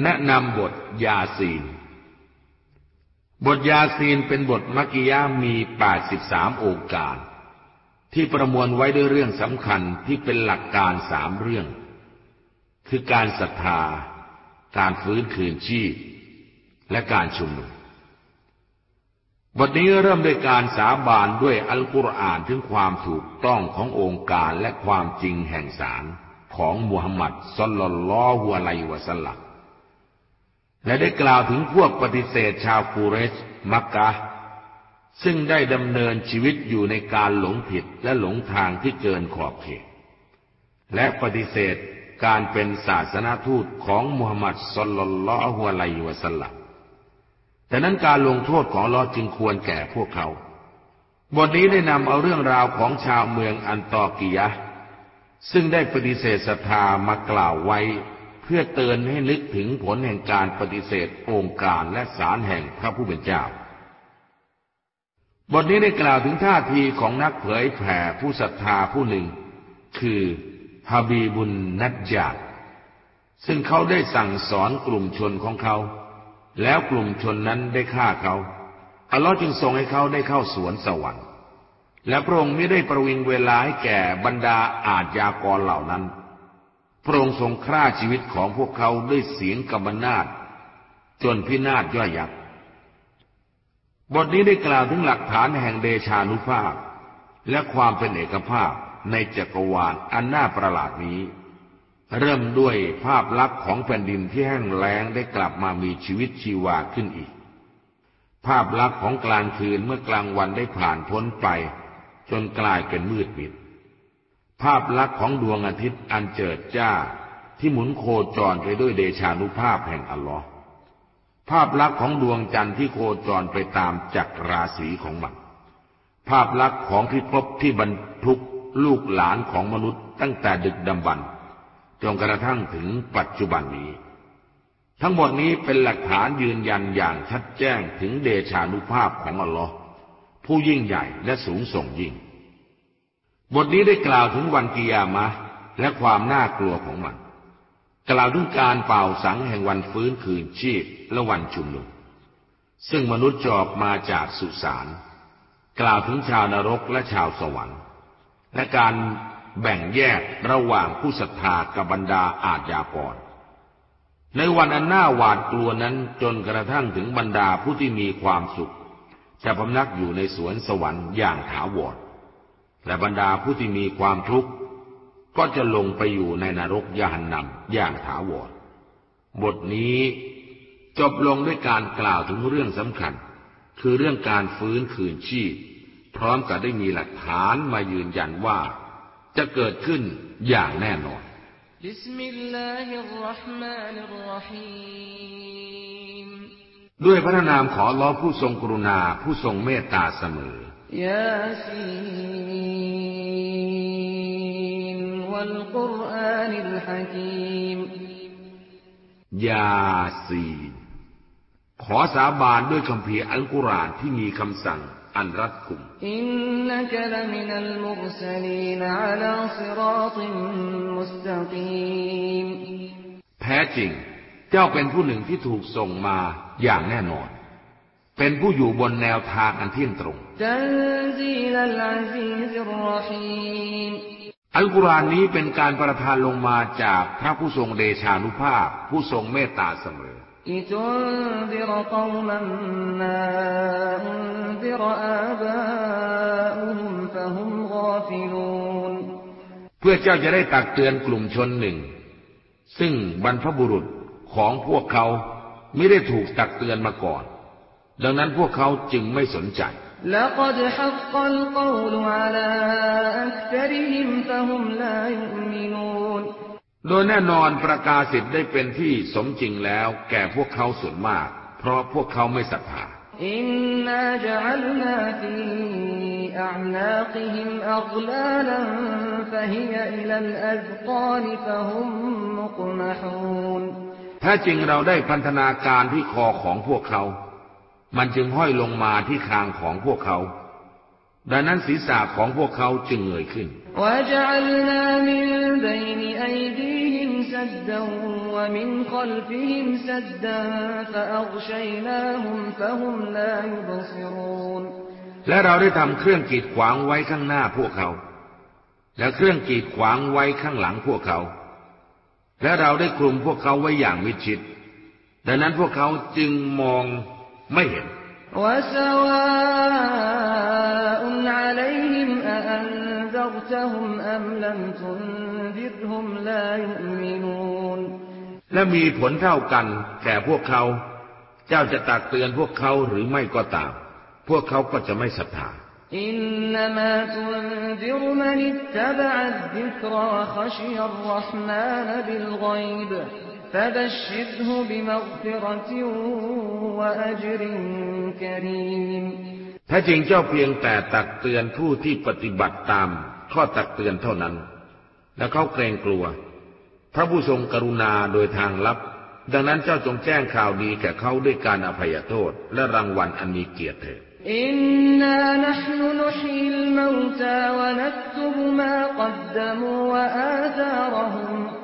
แนะนำบทยาซีน บทยาซีนเป็นบทมักกิยามี 83องค์การที่ประมวลไว้ด้วยเรื่องสำคัญที่เป็นหลักการสามเรื่อง คือการศรัทธา การฟื้นคืนชีพ และการชุมนุม บทนี้เริ่มด้วยการสาบานด้วยอัลกุรอานถึงความถูกต้องขององค์การและความจริงแห่งสารของมุฮัมมัดสลลัลลอฮุอะลัยวะสัลลัม และได้กล่าวถึงพวกปฏิเสธชาวกูเรช มักกะ ซึ่งได้ดำเนินชีวิตอยู่ในการหลงผิดและหลงทางที่เกินขอบเขต และปฏิเสธการเป็นศาสนาทูตของมุฮัมมัดสลลัลลอฮุอะลัยวะสัลลัมแต่นั้นการลงโทษของลอจึงควรแก่พวกเขา บทนี้ได้นำเอาเรื่องราวของชาวเมืองอันตอกิยะ ซึ่งได้ปฏิเสธศรัทธามากล่าวไว้ เพื่อเตือนให้นึกถึงผลแห่งการปฏิเสธองค์การและสารแห่งพระผู้เป็นเจ้า บทนี้ได้กล่าวถึงท่าทีของนักเผยแผ่ผู้ศรัทธาผู้หนึ่ง คือฮาบีบุนนัดยาดซึ่งเขาได้สั่งสอนกลุ่มชนของเขา แล้วกลุ่มชนนั้นได้ฆ่าเขาอัลลอฮ์จึงทรงให้เขาได้เข้าสวนสวรรค์ และพระองค์ไม่ได้ประวิงเวลาให้แก่บรรดาอาจยากรเหล่านั้น พระองค์ทรงฆ่าชีวิตของพวกเขาด้วยเสียงกำมนาดจนพินาศย่อยยับ บทนี้ได้กล่าวถึงหลักฐานแห่งเดชานุภาพ และความเป็นเอกภาพในจักรวาลอันน่าประหลาดนี้ เริ่มด้วยภาพลักษณ์ของแผ่นดินที่แห้งแล้งได้กลับมามีชีวิตชีวาขึ้นอีก ภาพลักษณ์ของกลางคืนเมื่อกลางวันได้ผ่านพ้นไป จนกลายเป็นมืดมิด ภาพลักษณ์ของดวงอาทิตย์อันเจิดจ้าที่หมุนโคจรไปด้วยเดชานุภาพแห่งอัลลอฮ์ภาพลักษณ์ของดวงจันทร์ที่โคจรไปตามจักรราศีของมัน ภาพลักษณ์ของพิภพที่บรรทุกลูกหลานของมนุษย์ตั้งแต่ดึกดำบรรจนกระทั่งถึงปัจจุบันนี้ ทั้งหมดนี้เป็นหลักฐานยืนยันอย่างชัดแจ้งถึงเดชานุภาพของอัลลอฮ์ผู้ยิ่งใหญ่และสูงส่งยิ่ง บทนี้ได้กล่าวถึงวันกิยามะและความน่ากลัวของมัน กล่าวถึงการเป่าสังแห่งวันฟื้นคืนชีพและวันชุมนุม ซึ่งมนุษย์จอบมาจากสุสาน กล่าวถึงชาวนรกและชาวสวรรค์ และการแบ่งแยกระหว่างผู้ศรัทธากับบรรดาอาจยากร ในวันอันน่าหวาดกลัวนั้นจนกระทั่งถึงบรรดาผู้ที่มีความสุข จะพำนักอยู่ในสวนสวรรค์อย่างถาวร และบรรดาผู้ที่มีความทุกข์ ก็จะลงไปอยู่ในนรกยานนำอย่างถาวร บทนี้จบลงด้วยการกล่าวถึงเรื่องสำคัญ คือเรื่องการฟื้นคืนชีพ พร้อมกับได้มีหลักฐานมายืนยันว่า จะเกิดขึ้นอย่างแน่นอนด้วยพระนามของลอผู้ทรงกรุณาผู้ทรงเมตตาเสมอยาซี والقرآن الحكيم ยาซีน ขอสาบานด้วยคำพีอัลกุรอานที่มีคำสั่งอันรัดกุมอินนักลมินัลมุรสลีนอัลาซิราติมุสตะกีมแท้จริง เจ้าเป็นผู้หนึ่งที่ถูกส่งมาอย่างแน่นอนเป็นผู้อยู่บนแนวทางอันเที่ยงตรง อัลกุรอานนี้เป็นการประทานลงมาจากพระผู้ทรงเดชานุภาพ ผู้ทรงเมตตาเสมอเพื่อเจ้าจะได้ตักเตือนกลุ่มชนหนึ่ง ซึ่งบรรพบุรุษของพวกเขาไม่ได้ถูกตักเตือนมาก่อน ดังนั้นพวกเขาจึงไม่สนใจ โดยแน่นอนประกาศสิทธิ์ได้เป็นที่สมจริงแล้วแก่พวกเขาส่วนมาก เพราะพวกเขาไม่ศรัทธาอินนาจัลนาฟีอันาคิฮิมอักลาลันฟะฮิยอิลัลอัซกานฟะฮุมมุกมะฮูนถ้าจริงเราได้พันธนาการที่คอของพวกเขา มันจึงห้อยลงมาที่คางของพวกเขา ดังนั้นศีรษะของพวกเขาจึงเงยขึ้น และเราได้ทำเครื่องกีดขวางไว้ข้างหน้าพวกเขา และเครื่องกีดขวางไว้ข้างหลังพวกเขา และเราได้คลุมพวกเขาไว้อย่างมิดชิด ดังนั้นพวกเขาจึงมอง ไม่เห็นและมีผลเท่ากันแก่พวกเขา เจ้าจะตักเตือนพวกเขาหรือไม่ก็ตาม พวกเขาก็จะไม่ศรัทธาอินนามะตุนดิรมันตตบะอัดดิกรวะขชิยรรห์มานบิลกอยบ แท้จริงเจ้าเพียงแต่ตักเตือนผู้ที่ปฏิบัติตามข้อตักเตือนเท่านั้น และเขาเกรงกลัว พระผู้ทรงกรุณาโดยทางลับ ดังนั้นเจ้าจงแจ้งข่าวดีแก่เขาด้วยการอภัยโทษ และรางวัลอันมีเกียรติเถิดอินนานะห์นุนุฮีลมาวตาวะนักตุบมากัดดมูวะอาธารหุม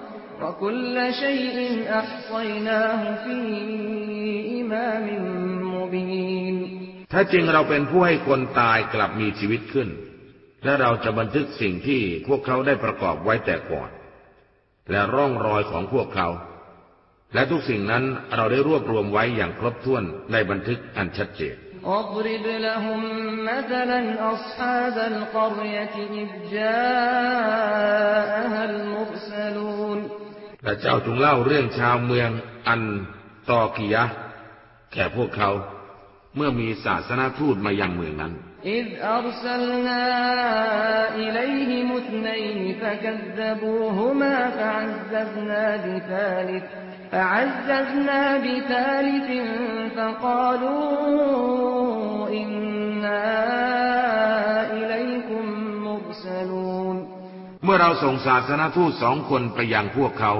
ถ้าจริงเราเป็นผู้ให้คนตายกลับมีชีวิตขึ้น และเราจะบันทึกสิ่งที่พวกเขาได้ประกอบไว้แต่ก่อน และร่องรอยของพวกเขา และทุกสิ่งนั้นเราได้รวบรวมไว้อย่างครบถ้วนในบันทึกอันชัดเจน واضرب لهم مثلا أصحاب القرية إذ جاءها المرسلون และเจ้าจงเล่าเรื่องชาวเมืองอันตอกียะแก่พวกเขา เมื่อมีศาสนาทูตมายังเมืองนั้น إذ أرسلنا إليهم اثنين فكذبوهما فعززنا بثالث فعززنا بثالث فقالوا إنا إليكم مرسلون เ มื่อเราส่งศาสนาทูตสองคนไปยังพวกเขา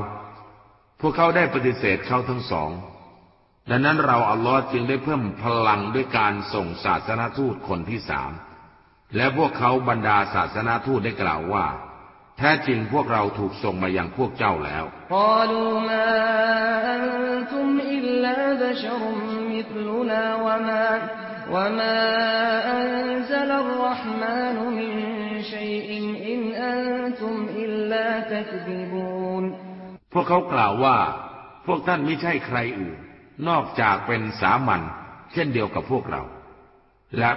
พวกเขาได้ปฏิเสธเขาทั้งสอง ดังนั้นเราอัลลอฮ์จึงได้เพิ่มพลังด้วยการส่งศาสนาทูตคนที่สาม และพวกเขาบรรดาศาสนาทูตได้กล่าวว่า แท้จริงพวกเราถูกส่งมายังพวกเจ้าแล้ว พวกเขากล่าวว่า พวกท่านไม่ใช่ใครอื่น นอกจากเป็นสามัญเช่นเดียวกับพวกเรา และ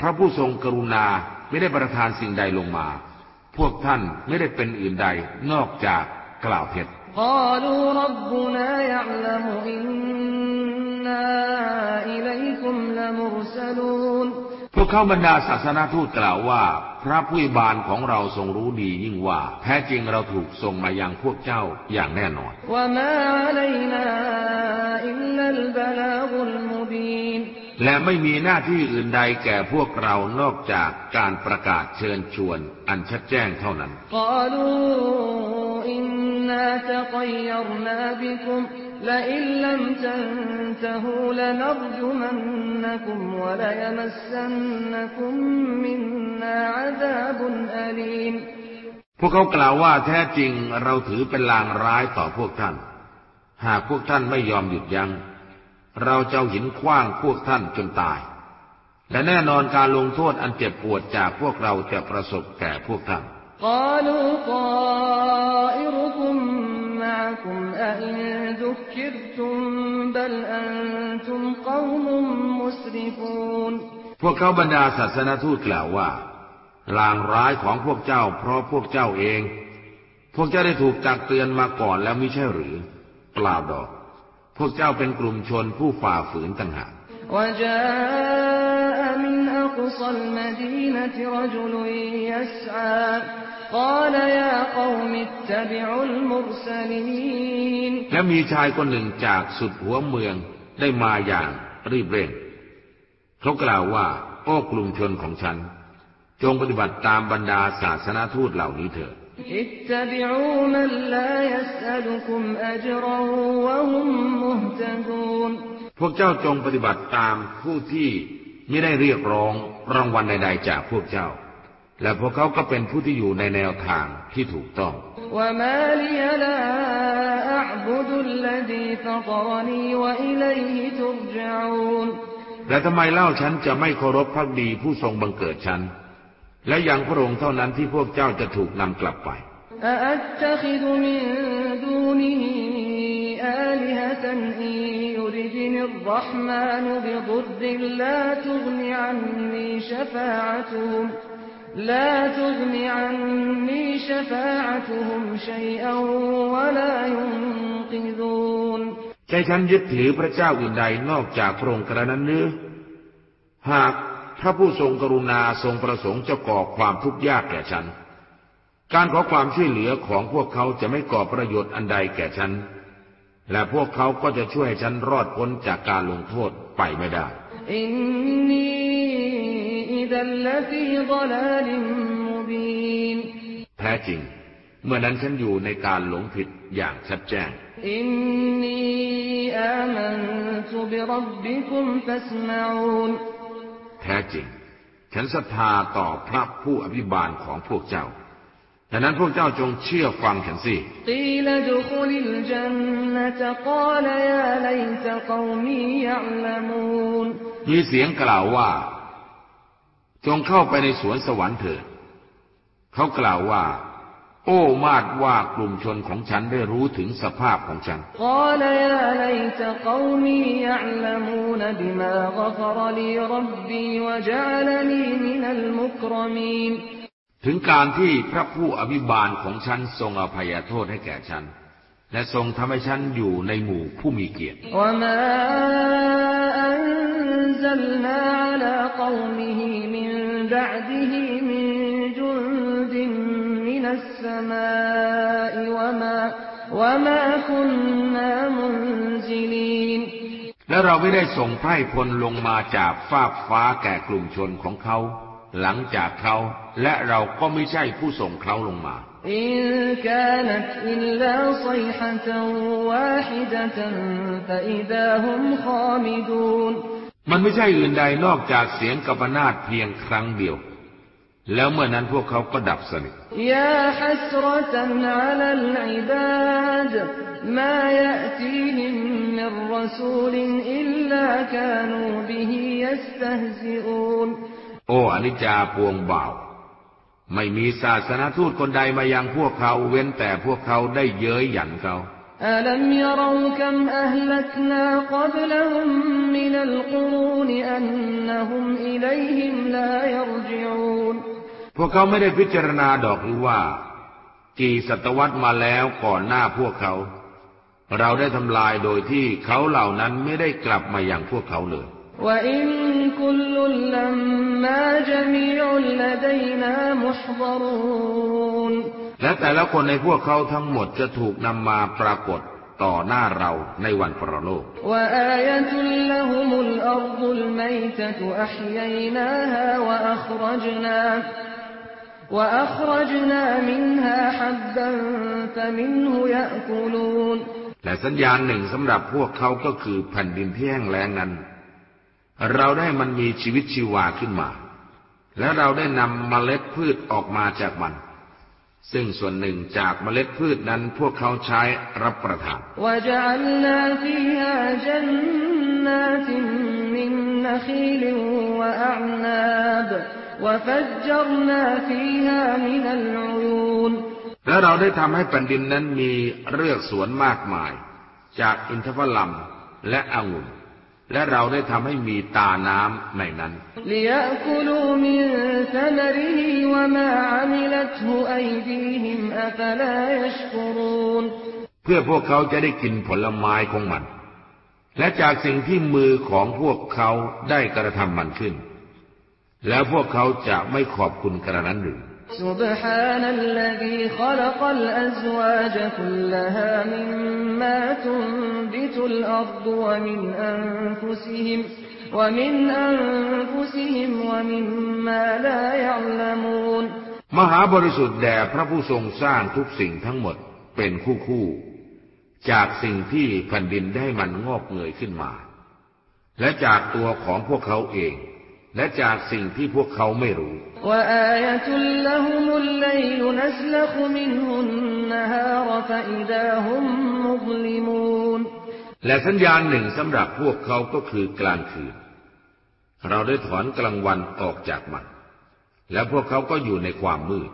พระผู้ทรงกรุณาไม่ได้ประทานสิ่งใดลงมา พวกท่านไม่ได้เป็นอื่นใดนอกจากกล่าวเท็จพวกเขาบรรดาศาสนาทูตกล่าวว่า พระผู้บานของเราทรงรู้ดียิ่งว่า แท้จริงเราถูกส่งมายังพวกเจ้าอย่างแน่นอน และไม่มีหน้าที่อื่นใดแก่พวกเรานอกจากการประกาศเชิญชวน อันชัดแจ้งเท่านั้น قالوا إنا تطيرنا بكم لئن لم تنتهوا لنرجمنكم وليمسنكم منا عذاب أليم พวกเขากล่าวว่าแท้จริงเราถือเป็นลางร้ายต่อพวกท่าน หากพวกท่านไม่ยอมหยุดยัง้งเราจะเอาหินคว้างพวกท่านจนตาย และแน่นอนการลงโทษอันเจ็บปวดจากพวกเราจะประสบแก่พวกท่าน قالوا طائركم معكم أئن ذكرتم بل أنتم قوم مسرفون พวกเขาบรรดาศาสนาทูตกล่าวว่า ลางร้ายของพวกเจ้าเพราะพวกเจ้าเอง พวกเจ้าได้ถูกตักเตือนมาก่อนแล้วมิใช่หรือเปล่าดอก พวกเจ้าเป็นกลุ่มชนผู้ฝ่าฝืนต่างหาก وجاء من أقصى المدينة رجل يسعى และมีชายคนหนึ่งจากสุดหัวเมืองได้มาอย่างรีบเร่ง เขากล่าวว่า โอ้กลุ่มชนของฉัน จงปฏิบัติตามบรรดาศาสนาทูตเหล่านี้เถิดพวกเจ้าจงปฏิบัติตามผู้ที่ไม่ได้เรียกร้องรางวัลใด ๆ จากพวกเจ้า และพวกเขาก็เป็นผู้ที่อยู่ในแนวทางที่ถูกต้องและทำไมเล่าฉันจะไม่เคารพพักดีผู้ทรงบังเกิดฉัน และอย่างพระองค์เท่านั้นที่พวกเจ้าจะถูกนำกลับไปอ من دونه آلهة إن يردني الرحمن بضر لا تغن عني شفاعتهم لا تغن عني شفاعتهم شيئا ولا ينقذون ใจฉันยึดถือพระเจ้าอื่นใดนอกจากพระองค์กระนั้นเนื้อหากพระผู้ทรงกรุณาทรงประสงค์จะก่อความทุกข์ยากแก่ฉัน การขอความช่วยเหลือของพวกเขาจะไม่ก่อประโยชน์อันใดแก่ฉัน และพวกเขาก็จะช่วยให้ฉันรอดพ้นจากการลงโทษไปไม่ได้ إني إذا لفي ضلال مبين แท้จริง เมื่อนั้นฉันอยู่ในการหลงผิดอย่างชัดแจ้งแท้จริง ฉันศรัทธาต่อพระผู้อภิบาลของพวกเจ้าดังนั้นพวกเจ้าจงเชื่อฟังฉันสิมีเสียงกล่าวว่า จงเข้าไปในสวนสวรรค์เถิด เขากล่าวว่า โอ้มาดว่ากลุ่มชนของฉันได้รู้ถึงสภาพของฉัน ถึงการที่พระผู้อภิบาลของฉันทรงอภัยโทษให้แก่ฉัน และทรงทำให้ฉันอยู่ในหมู่ผู้มีเกียรติ أنزلنا على قومه من بعده من جند من السماء وما وما كنا منزلين และเราไม่ได้ส่งไพร่พลลงมาจากฟากฟ้าแก่กลุ่มชนของเขา หลังจากเขา และเราก็ไม่ใช่ผู้ส่งเขาลงมา إن كانت إلا صيحة واحدة فإذا هم خامدون มันไม่ใช่อื่นใดนอกจากเสียงกัปนาตเพียงครั้งเดียว แล้วเมื่อนั้นพวกเขาก็ดับสนิทโอัลอาอินิอนิจจาปวงเบาไม่มีศาสนาทูตคนใดมายังพวกเขาเว้นแต่พวกเขาได้เย้ยหยันเขา ألم يروا كم أهلكنا قبلهم من القرون أنهم إليهم لا يرجعون พวกเขาไม่ได้พิจารณาดอกหรือว่า กี่ศตวรรษมาแล้วก่อนหน้าพวกเขา เราได้ทำลายโดยที่เขาเหล่านั้นไม่ได้กลับมาอย่างพวกเขาเลย และแต่ละคนในพวกเขาทั้งหมดจะถูกนำมาปรากฏต่อหน้าเราในวันพรโลก และสัญญาณหนึ่งสำหรับพวกเขาก็คือแผ่นดินที่แห้งแล้งนั้น เราได้มันมีชีวิตชีวาขึ้นมา และเราได้นำเมล็ดพืชออกมาจากมัน ซึ่งส่วนหนึ่งจากเมล็ดพืชนั้นพวกเขาใช้รับประทานและเราได้ทำให้แผ่นดินนั้นมีเรือกสวนมากมาย จากอินทผลัมและองุ่น และเราได้ทำให้มีตาน้ำในนั้น เพื่อพวกเขาจะได้กินผลไม้ของมัน และจากสิ่งที่มือของพวกเขาได้กระทำมันขึ้น แล้วพวกเขาจะไม่ขอบคุณกระนั้นหรือ سبحان الذي خلق الأزواج كلها مما تنبت الأرض ومن أنفسهم ومن أنفسهم ومما لا يعلمون มหาบริสุทธิ์แด่พระผู้ทรงสร้างทุกสิ่งทั้งหมดเป็นคู่คู่ๆจากสิ่งที่แผ่นดินได้มันงอกเงยขึ้นมา และจากตัวของพวกเขาเอง และจากสิ่งที่พวกเขาไม่รู้ และสัญญาณหนึ่งสำหรับพวกเขาก็คือกลางคืน เราได้ถอนกลางวันออกจากมัน และพวกเขาก็อยู่ในความมืด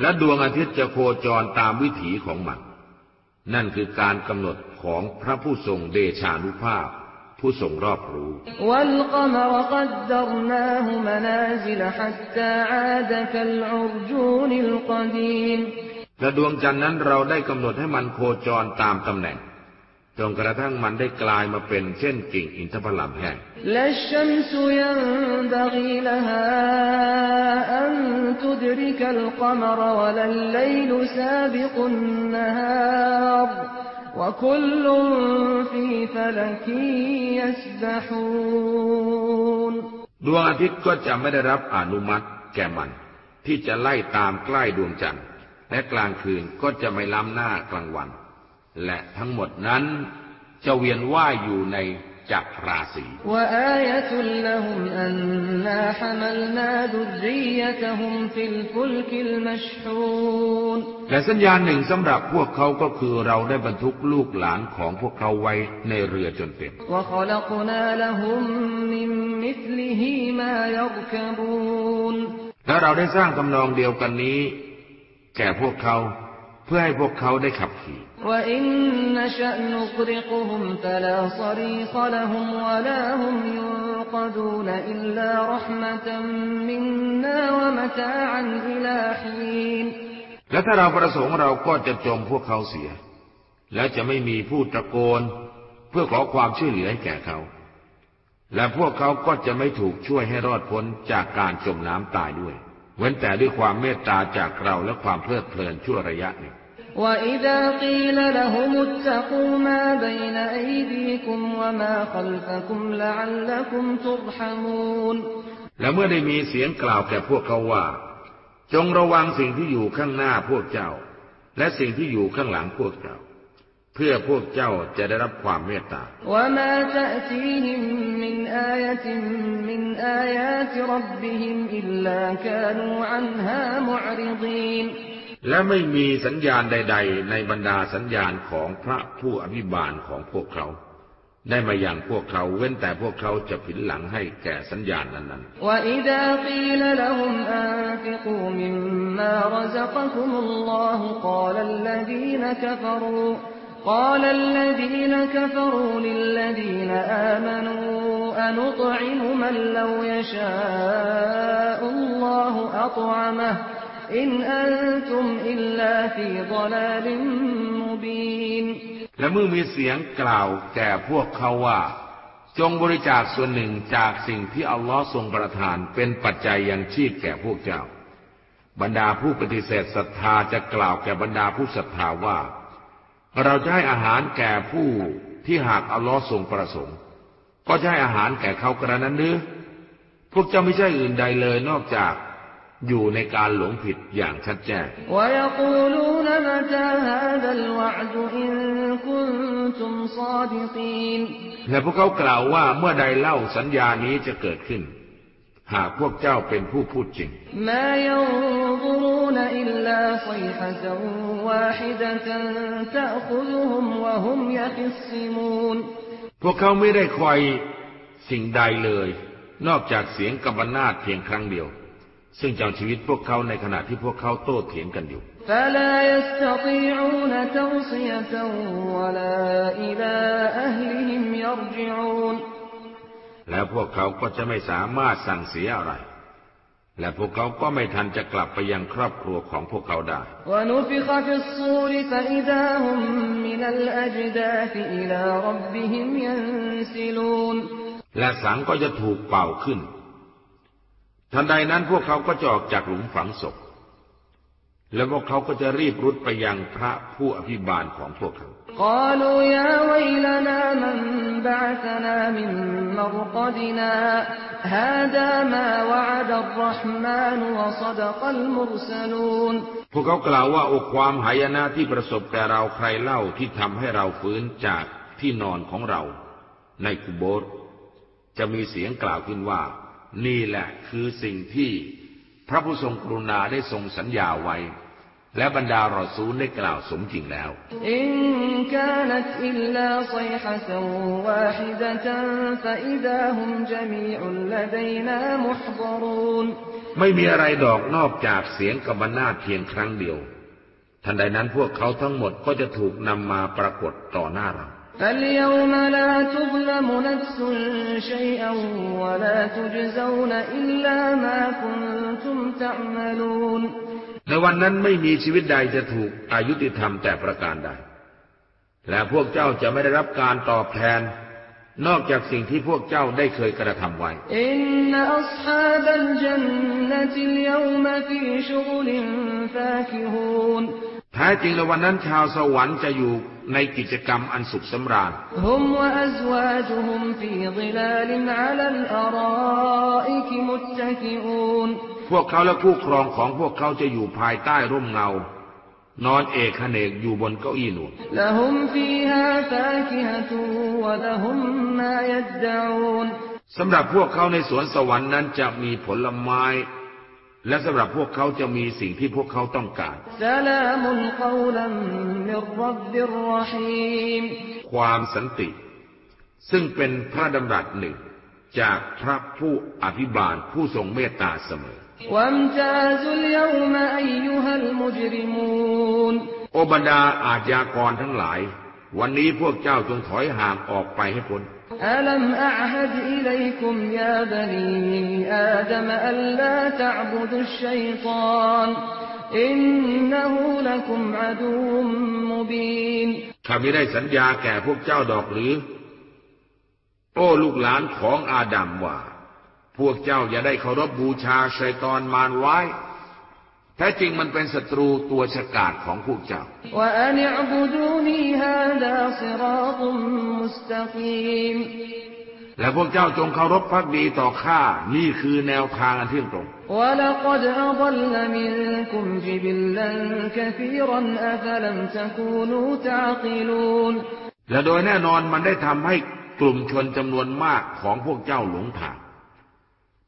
และดวงอาทิตย์จะโคจรตามวิถีของมัน นั่นคือการกำหนดของพระผู้ทรงเดชานุภาพ ผู้ทรงรอบรู้ และดวงจันทร์นั้นเราได้กำหนดให้มันโคจรตามตำแหน่ง จนกระทั่งมันได้กลายมาเป็นเช่นกิ่งอินทผลัมแห้งดวงอาทิตย์ก็จะไม่ได้รับอนุมัติแก่มัน ที่จะไล่ตามใกล้ดวงจันทร์ และกลางคืนก็จะไม่ล้ำหน้ากลางวัน และทั้งหมดนั้นจะเวียนว่ายอยู่ในจักรราศีและสัญญาหนึ่งสำหรับพวกเขาก็คือเราได้บรรทุกลูกหลานของพวกเขาไว้ในเรือจนเต็มและเราได้สร้างกำนองเดียวกันนี้ แก่พวกเขาเพื่อให้พวกเขาได้ขับขี่ และถ้าเราประสงค์เราก็จะจมพวกเขาเสีย และจะไม่มีผู้ตะโกน เพื่อขอความช่วยเหลือให้แก่เขา และพวกเขาก็จะไม่ถูกช่วยให้รอดพ้นจากการจมน้ำตายด้วย เว้นแต่ด้วยความเมตตาจากเราและความเพลิดเพลินชั่วระยะหนึ่ง وإذا قيل لهم اتقوا ما بين أيديكم وما خلفكم لعلكم ترحمون และเมื่อได้มีเสียงกล่าวแก่พวกเขาว่า จงระวังสิ่งที่อยู่ข้างหน้าพวกเจ้า และสิ่งที่อยู่ข้างหลังพวกเจ้า เพื่อพวกเจ้าจะได้รับความเมตตา وما تأتيهم من آية من آيات ربهم إلا كانوا عنها معرضين และไม่มีสัญญาณใด ๆ ในบรรดาสัญญาณของพระผู้อภิบาลของพวกเขา ได้มาอย่างพวกเขาเว้นแต่พวกเขาจะผินหลังให้แก่สัญญาณนั้น وإذا قيل لهم أنفقوا مما رزقكم الله قال الذين كفروا قال الذين كفروا للذين آمنوا أنطعم من لو يشاء الله أطعمه และเมื่อมีเสียงกล่าวแก่พวกเขาว่า จงบริจาคส่วนหนึ่งจากสิ่งที่อัลลอฮ์ทรงประทานเป็นปัจจัยยังชีพแก่พวกเจ้า บรรดาผู้ปฏิเสธศรัทธาจะกล่าวแก่บรรดาผู้ศรัทธาว่า เราจะให้อาหารแก่ผู้ที่หากอัลลอฮ์ทรงประสงค์ ก็จะให้อาหารแก่เขากระนั้นเนื้อพวกเจ้าไม่ใช่อื่นใดเลยนอกจาก อยู่ในการหลงผิดอย่างชัดแจ้งและพวกเขากล่าวว่าเมื่อใดเล่าสัญญานี้จะเกิดขึ้น หากพวกเจ้าเป็นผู้พูดจริง พวกเขาไม่ได้คอยสิ่งใดเลย นอกจากเสียงกำบนาดเพียงครั้งเดียว ซึ่งยังชีวิตพวกเขาในขณะที่พวกเขาโต้เถียงกันอยู่ และพวกเขาก็จะไม่สามารถสั่งเสียอะไร และพวกเขาก็ไม่ทันจะกลับไปยังครอบครัวของพวกเขาได้ และสังก็จะถูกเป่าขึ้น ทันใดนั้นพวกเขาก็จะออกจากหลุมฝังศพ แล้วพวกเขาก็จะรีบรุดไปยังพระผู้อภิบาลของพวกเขาพวกเขากล่าวว่าโอ้ความหายนะที่ประสบแก่เราใครเล่าที่ทำให้เราฟื้นจากที่นอนของเรา ในกุโบสจะมีเสียงกล่าวขึ้นว่า นี่แหละคือสิ่งที่พระผู้ทรงกรุณาได้ทรงสัญญาไว้ และบรรดารอซูลได้กล่าวสมจริงแล้วอินกานตอิลลาซัยฮะตวาฮิดะตันฟะอิดาฮุมจมีอุลลดัยนามุฮฎรูนไม่มีอะไรดอกนอกจากเสียงกบนาเพียงครั้งเดียว ทันใดนั้นพวกเขาทั้งหมดก็จะถูกนำมาปรากฏต่อหน้าเรา فاليوم لا تظلم نفس شيئا ولا تجزون إلا ما كنتم تعملون ในวันนั้นไม่มีชีวิตใดจะถูกอายุติธรรมแต่ประการใด และพวกเจ้าจะไม่ได้รับการตอบแทน นอกจากสิ่งที่พวกเจ้าได้เคยกระทำไว้อินนอัศฮาบัลจันนติลยมฟีชุกลินฟาคิฮูนแ ท้จริงแล้ววันนั้นชาวสวรรค์จะอยู่ในกิจกรรมอันสุขสำราญพวกเขาและคู่ครองของพวกเขาจะอยู่ภายใต้ร่มเงา นอนเอกขเนกอยู่บนเก้าอี้หนุนสำหรับพวกเขาในสวนสวรรค์นั้นจะมีผลไม้ และสำหรับพวกเขาจะมีสิ่งที่พวกเขาต้องการ ความสันติ ซึ่งเป็นพระดำรัสหนึ่ง จากพระผู้อภิบาลผู้ทรงเมตตาเสมอ โอบรรดาอาญากรทั้งหลาย วันนี้พวกเจ้าจงถอยห่างออกไปให้พ้นอัลัมอะฮัดอิลัยคุมยาบนีอาดัมอัลลาตะบุดุชชัยตอนอินนะฮูละคุมอดูมมุบีนข้าไม่ได้สัญญาแก่พวกเจ้าดอกหรือ โอ้ลูกหลานของอาดัมว่า พวกเจ้าอย่าได้เคารพบบูชาชัยตอนมารร้าย ท้จริงมันเป็นศัตรูตัวฉกาจของพวกเจ้า และพวกเจ้าจงเคารพพักดีต่อข้า นี่คือแนวทางอันเที่ยงตรง และโดยแน่นอนมันได้ทำให้กลุ่มชนจำนวนมากของพวกเจ้าหลงทาง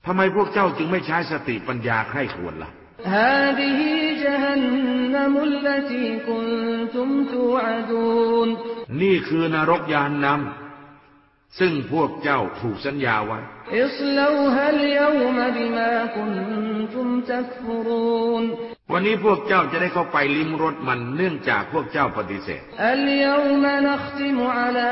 ทำไมพวกเจ้าจึงไม่ใช้สติปัญญาใคร่ควรละ่ะ هذه جهنم التي كنتم توعدون นี่คือนรกยานนำซึ่งพวกเจ้าถูกสัญญาไว้ اصلوها اليوم بما كنتم تكفرون วันนี้พวกเจ้าจะได้เข้าไปลิ้มรสมันเนื่องจากพวกเจ้าปฏิเสธ اليوم نختم على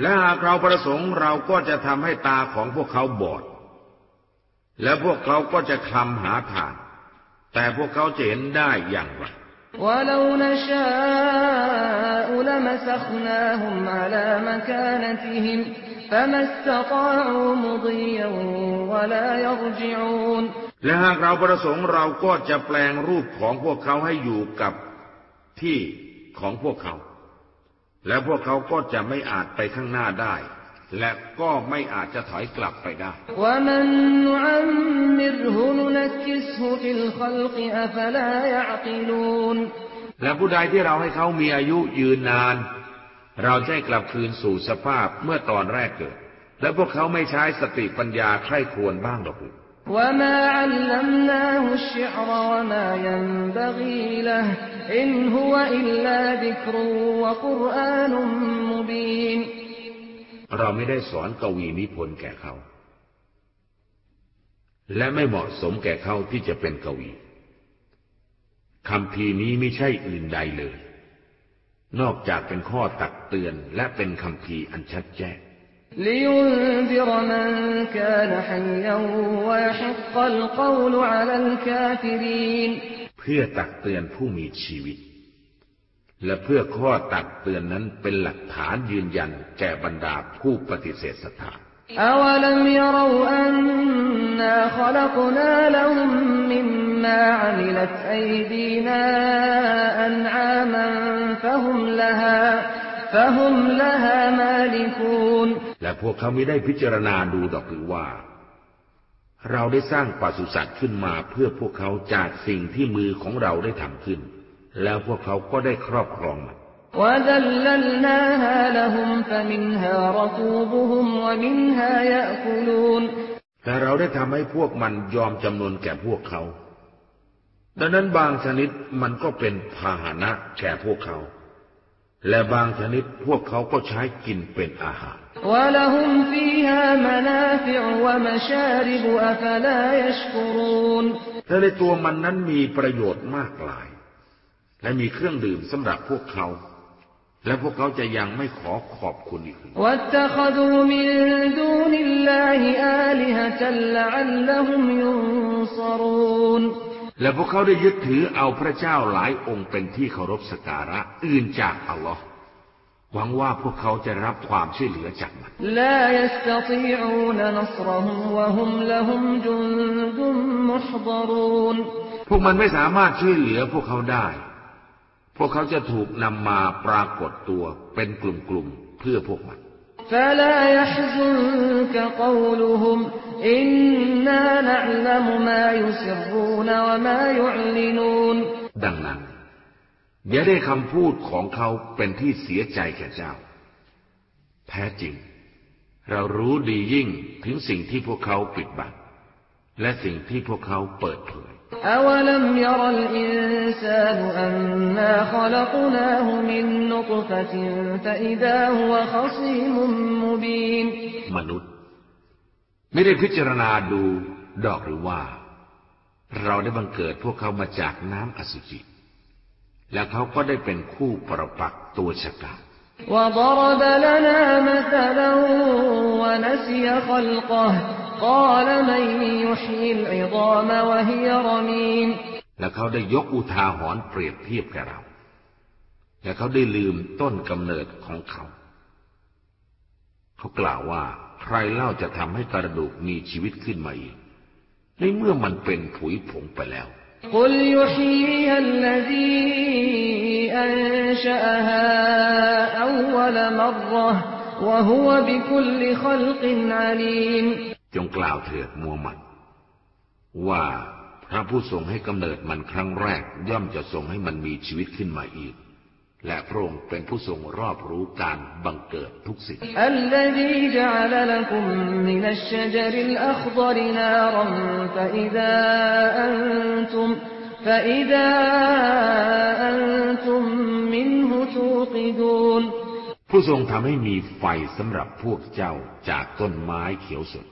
และหากเราประสงค์เราก็จะทำให้ตาของพวกเขาบอด และพวกเขาก็จะคลำหาทาง แต่พวกเขาจะเห็นได้อย่างไรและหากเราประสงค์เราก็จะแปลงรูปของพวกเขาให้อยู่กับที่ของพวกเขา แล้วพวกเขาก็จะไม่อาจไปข้างหน้าได้ และก็ไม่อาจจะถอยกลับไปได้ และผู้ใดที่เราให้เขามีอายุยืนนาน เราจะกลับคืนสู่สภาพเมื่อตอนแรกเกิด และพวกเขาไม่ใช้สติปัญญาใคร่ควรบ้างหรอก وما علمناه الشعر وما ينبغي له إن هو إلا ذكر وقرآن مبين เราไม่ได้สอนกวีนิพนธ์แก่เขา และไม่เหมาะสมแก่เขาที่จะเป็นกวีคำพีนี้ไม่ใช่อื่นใดเลย นอกจากเป็นข้อตักเตือนและเป็นคำพีอันชัดแจ้ง لينذر من كان حيا ويحق القول على الكافرين เพื่อตักเตือนผู้มีชีวิต และเพื่อข้อตักเตือนนั้นเป็นหลักฐานยืนยันแก่บรรดาผู้ปฏิเสธศรัทธา أولم يروا أنا خلقنا لهم مما عملت أيدينا أنعاما فهم لها فهم لها مالكون และพวกเขาไม่ได้พิจารณาดูดอกหรือว่า เราได้สร้างปศุสัตว์ขึ้นมาเพื่อพวกเขาจากสิ่งที่มือของเราได้ทำขึ้น แล้วพวกเขาก็ได้ครอบครองมันแต่เราได้ทำให้พวกมันยอมจำนวนแก่พวกเขา ดังนั้นบางชนิดมันก็เป็นพาหนะแก่พวกเขา และบางชนิดพวกเขาก็ใช้กินเป็นอาหาร และในตัวมันนั้นมีประโยชน์มากมาย และมีเครื่องดื่มสำหรับพวกเขา และพวกเขาจะยังไม่ขอขอบคุณอีก และพวกเขาได้ยึดถือเอาพระเจ้าหลายองค์เป็นที่เคารพสักการะอื่นจากอัลลอฮ์หวังว่าพวกเขาจะรับความช่วยเหลือจากมันพวกมันไม่สามารถช่วยเหลือพวกเขาได้ พวกเขาจะถูกนำมาปรากฏตัวเป็นกลุ่มๆเพื่อพวกมัน فلا يحزنك قولهم إنا نعلم ما يسرون وما يعلنون ดังนั้น อย่าได้คำพูดของเขาเป็นที่เสียใจแก่เจ้า แท้จริง เรารู้ดียิ่งถึงสิ่งที่พวกเขาปิดบังและสิ่งที่พวกเขาเปิดเผย أولم ير الإنسان أنا خلقناه من نطفة فإذا هو خصيم مبين มนุษย์ ไม่ได้พิจารณาดูดอกหรือว่า เราได้บังเกิดพวกเขามาจากน้ำอสุจิ แล้วเขาก็ได้เป็นคู่ประปักษ์ตัวฉกาจ وضرب لنا مثلا ونسي خلقه และเขาได้ยกอุทาหรณ์เปรียบเทียบแก่เรา และเขาได้ลืมต้นกำเนิดของเขา เขากล่าวว่าใครเล่าจะทำให้กระดูกมีชีวิตขึ้นมาอีก ในเมื่อมันเป็นผุยผงไปแล้วกลยุฮีฮัลลซีอันชาฮาอวัลมะฮุวะบิคุลลิคลกินอาลีม จงกล่าวเถิดมัวหมัด ว่าพระผู้ทรงให้กำเนิดมันครั้งแรกย่อมจะทรงให้มันมีชีวิตขึ้นมาอีก และพระองค์เป็นผู้ทรงรอบรู้การบังเกิดทุกสิ่งผู้ทรงทำให้มีไฟสำหรับพวกเจ้าจากต้นไม้เขียวสด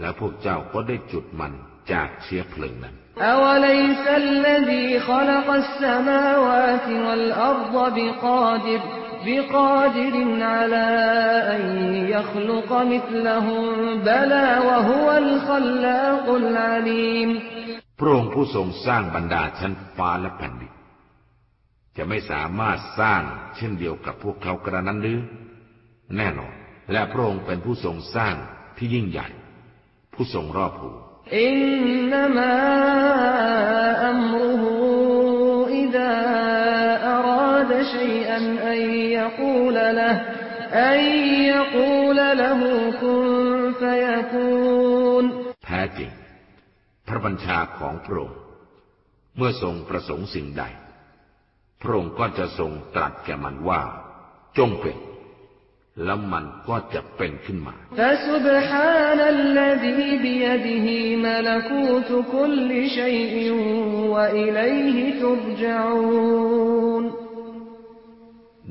และพวกเจ้าก็ได้จุดมันจากเชื้อเพลิงนั้น أوليس الذي خلق السماوات والأرض بقادر بقادر على أن يخلق مثلهم بلى وهو الخلاق العليم พระองค์ผู้ทรงสร้างบรรดาชั้นฟ้าและแผ่นดินจะไม่สามารถสร้างเช่นเดียวกับพวกเขากระนั้นหรือ แน่นอน และพระองค์เป็นผู้ทรงสร้างที่ยิ่งใหญ่ ผู้ทรงรอบรู้อินนามะอัมรุฮูอิดะอารอดชัยอันอัยยกูลละอัยยกูลละหูคุนฟยกูนแท้จริง พระบัญชาของพระองค์เมื่อทรงประสงค์สิ่งใด พระองค์ก็จะทรงตรัสแก่มันว่า จงเป็น แล้วมันก็จะเป็นขึ้นมา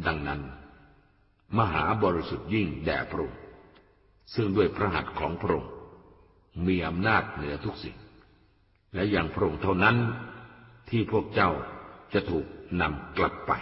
ดังนั้น มหาบริสุทธิ์ยิ่งแด่พระองค์ซึ่งด้วยพระหัตถ์ของพระองค์มีอำนาจเหนือทุกสิ่ง และอย่างพระองค์เท่านั้นที่พวกเจ้าจะถูกนำกลับไป